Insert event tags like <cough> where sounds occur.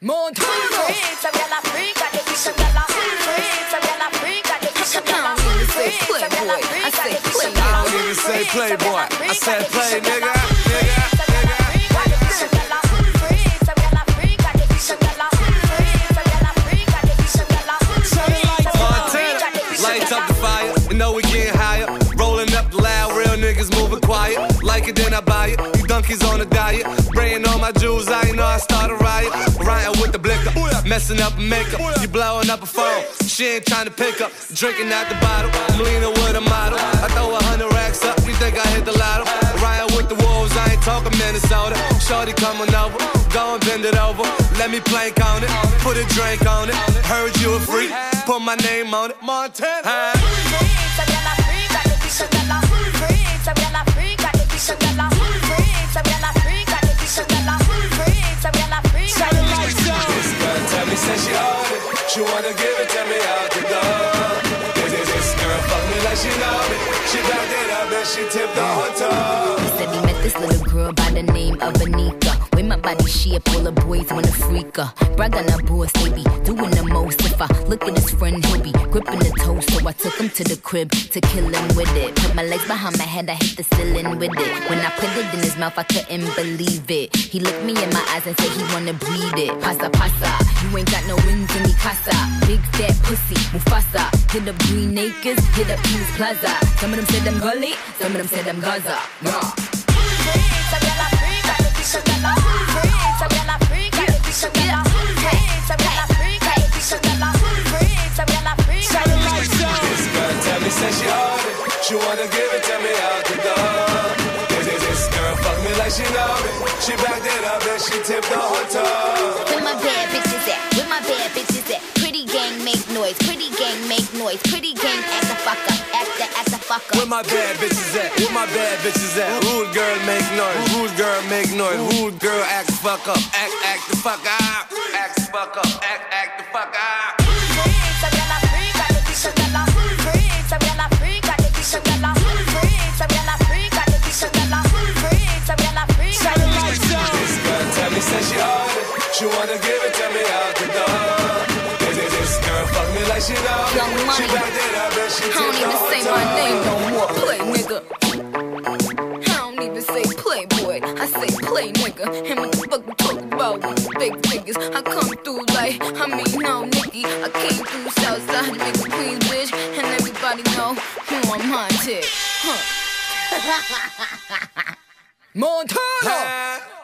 Montana. Say playboy. I said play, nigga. Montana, lights up the fire. You know we higher. Rolling up loud, real niggas moving quiet. Like it, then I buy it. You donkeys on a diet. Spraying on my jewels, I know I start a riot. Ryan with the blicker, messing up makeup. You blowing up a phone. She ain't trying to pick up. Drinking out the bottle. I'm leaning with a model. I throw a hundred racks up. You think I hit the lotto? Ryan with the wolves, I ain't talking Minnesota. Shorty coming over, go and bend it over. Let me plank on it, put a drink on it. Heard you a freak, put my name on it. Montana. This it. She wanna give it to me out the door. This, this, girl fuck me like she know me. She backed it up and she tipped the toe. This little girl by the name of Onika. With my body shape, all the boys wanna freak her. Brag on her boss, they be doing the most. If I look at his friend, he'll be gripping the toe. So I took him to the crib to kill him with it. Put my legs behind my head, I hit the ceiling with it. When I put it in his mouth, I couldn't believe it. He looked me in my eyes and said he wanna breathe it. Pasa pasa, you ain't got no wings in me casa. Big fat pussy, Mufasa. Hit up Green Acres, hit up Kings Plaza. Some of them said I'm gully, some of them said I'm Gaza. Raw. Girl tell me, say she own it. She wanna give it to me out the door. This, this, this girl fuck me like she know me. She backed it up and she tipped the whole toe. Where my bad bitches at? Where my bad bitches at? Pretty gang make noise, pretty gang make noise, pretty gang act the fuck up, act the act the fuck Where my bad bitches at? Where my bad bitches at? Rude girl make noise. Rude girl make noise. Rude girl act the fuck up. Act act the fuck up. Act She wanna give it to me out the door. This, this, this girl fuck me like she know me. Young She money. backed it up and she I don't even say toe. my name no more, play nigga. I don't even say playboy, I say play nigga. And what the fuck we talk about with the big figures? I come through like, I mean, no, Nicki. I came through Southside, nigga, Queens, bitch. And everybody know who I'm haunted. Huh. <laughs> Montana. Huh?